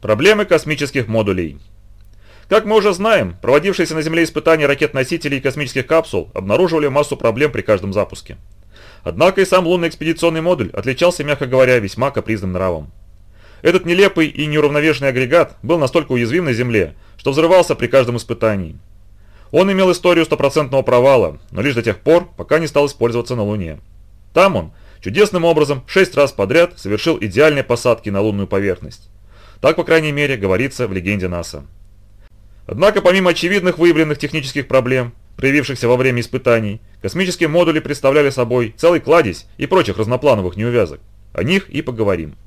Проблемы космических модулей. Как мы уже знаем, проводившиеся на Земле испытания ракет-носителей и космических капсул обнаруживали массу проблем при каждом запуске. Однако и сам лунный экспедиционный модуль отличался, мягко говоря, весьма капризным нравом. Этот нелепый и неуравновешенный агрегат был настолько уязвим на Земле, что взрывался при каждом испытании. Он имел историю стопроцентного провала, но лишь до тех пор, пока не стал использоваться на Луне. Там он, чудесным образом, шесть раз подряд совершил идеальные посадки на лунную поверхность. Так, по крайней мере, говорится в легенде НАСА. Однако, помимо очевидных выявленных технических проблем, проявившихся во время испытаний, космические модули представляли собой целый кладезь и прочих разноплановых неувязок. О них и поговорим.